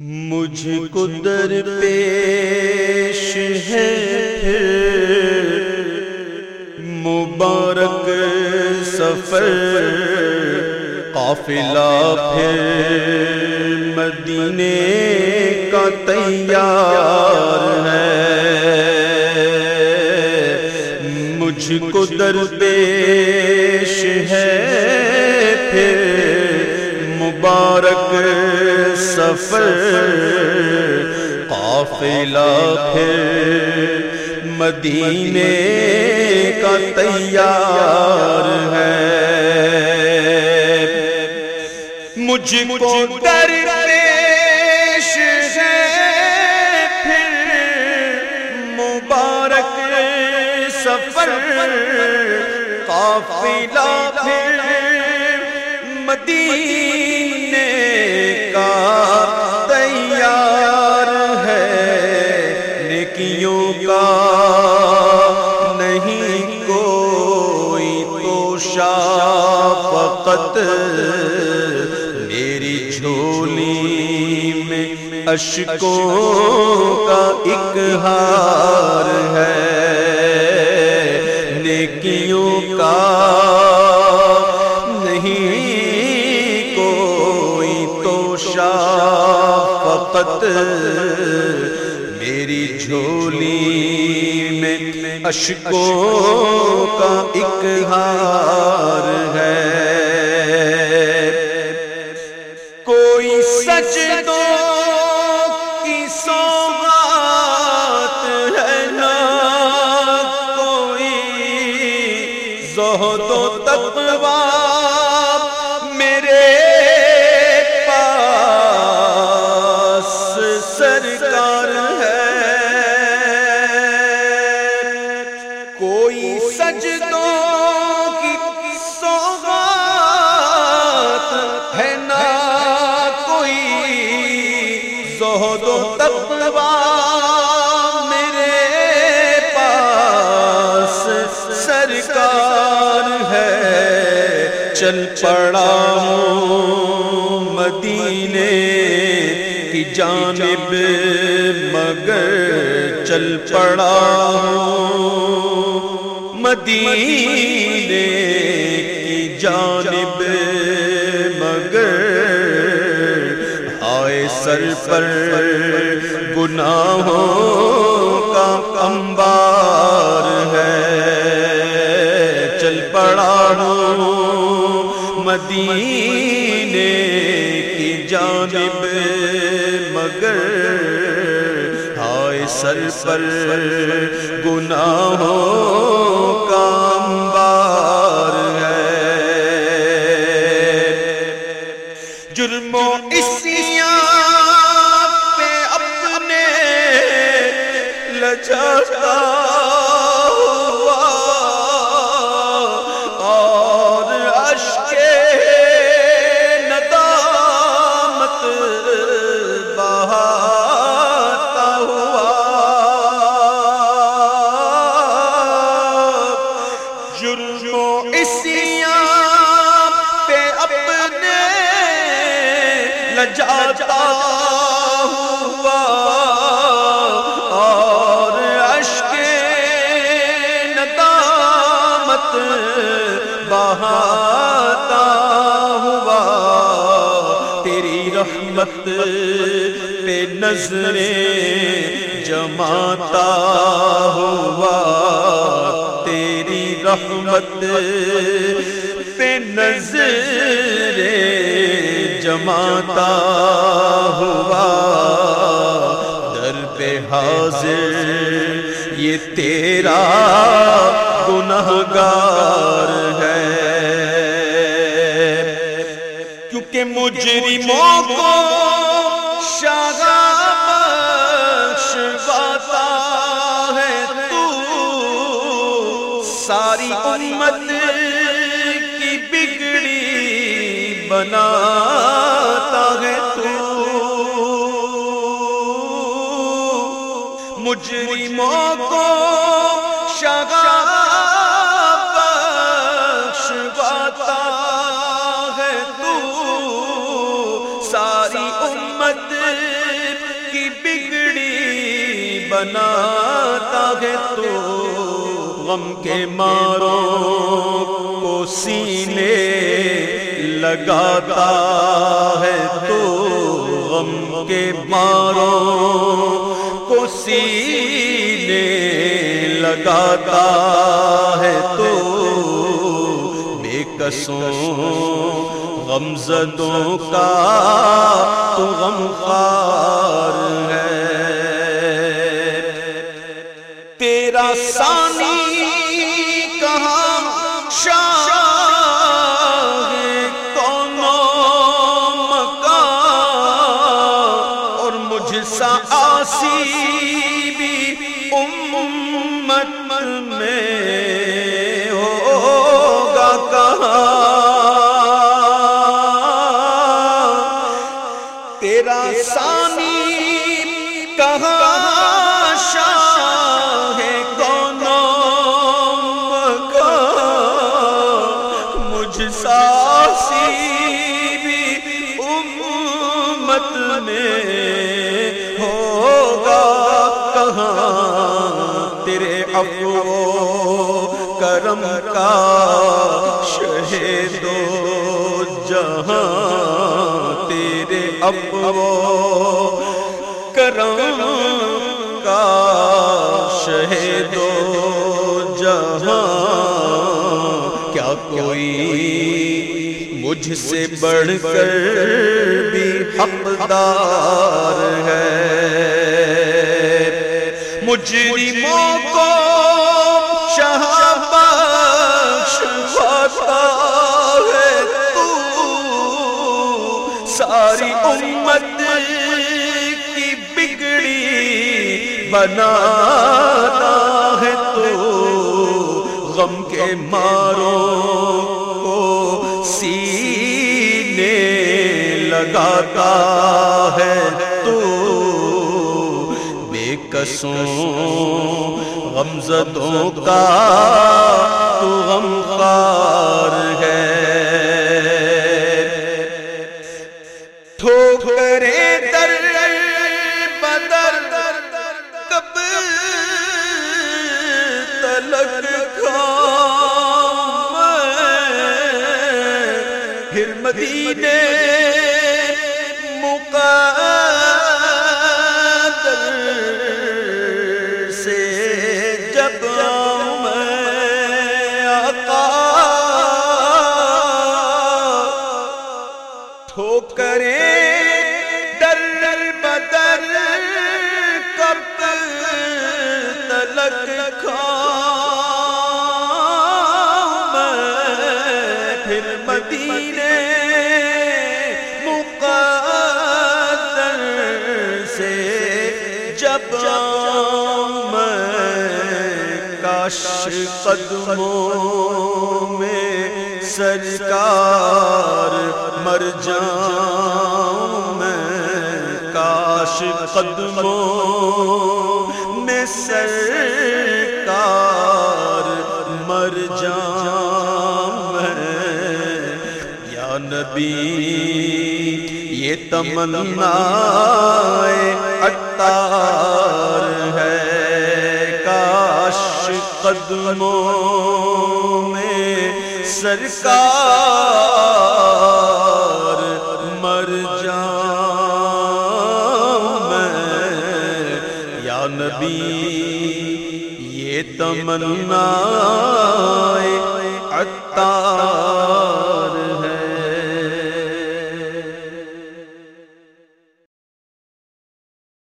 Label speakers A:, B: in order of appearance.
A: مجھ کو در پیش ہے مبارک سفر قافلہ پھر۔ مدینے کا تیار ہے۔ مجھ کو در پیش مبارک سفر، قافلہ پھر مدینے کا تیار ہے۔ مجھ کو در پیش ہے پھر مبارک سفر، قافلہ پھر مدینے کا تیار ہے۔ نیکیوں کا نہیں کوئی تو فقط میری جھولی میں اشکوں کا ایک ہار ہے۔ نیکیوں کا فقط میری جھولی میں اشکوں کا ایک ہار ہے۔ کوئی سچ دو کی سوغات ہے نا۔ کوئی زہد و تقوی سرکار ہے۔ کوئی سجدوں کی سوغات ہے نا کوئی زہد و تقوی میرے پاس سرکار ہے۔ چل پڑا ہوں مدینے کی جانب مدینے کی جانب مگر آئے سر پر گناہوں کا انبار ہے۔ چل پڑا ہوں مدینے کی جانب مگر سر پر گناہوں کا انبار ہے۔ جرم و اسیاں پہ اپنے لچاتا رحمت پہ نظریں جماتا ہوا، تیری رحمت پہ نظر جماتا ہوا۔ در پہ حاضر، یہ تیرا گنہگار ہے۔ کیونکہ مجرموں کو امت کی بگڑی بناتا ہے تو مجرموں کو شگا بخش ہے تو ساری امت کی بگڑی بناتا ہے تو غم کے ماروں کو سینے لگاتا ہے تو غم کے ماروں کو سینے لگاتا ہے تو بے کسوں غم زدوں کا تو غم خار امت میں ابو کرم کا شہید جہاں تیرے ابو کرم کا شہید جہاں کیا کوئی مجھ سے بڑھ کر بھی حقدار ہے؟ مجرموں کو ساری امت کی بگڑی بناتا ہے تو غم کے ماروں کو سینے لگاتا ہے تو بے کسوں غمزدوں کا تو غم جب میں آقا ٹھوکرے در بدر کب تلک کھاؤں میں پھر مدینے کاش قدموں میں سرکار مر جاؤں میں کاش قدموں میں سرکار مر جاؤں میں۔ یا نبی، یہ تمنا اتار ہے۔ قدموں میں سرکار مر جاؤں میں۔ یا نبی یہ تمنا